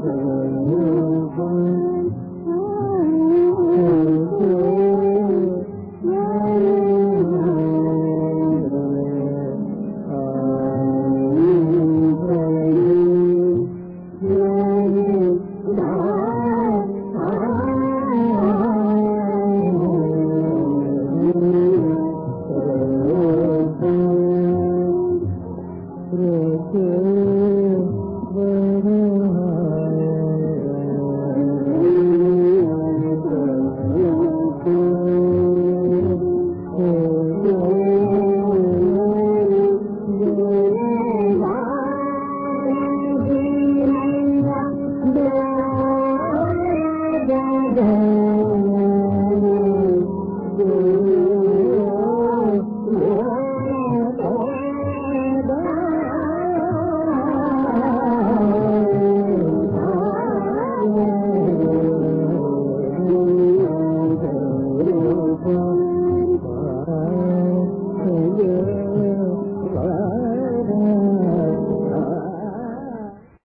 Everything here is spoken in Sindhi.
भे न da da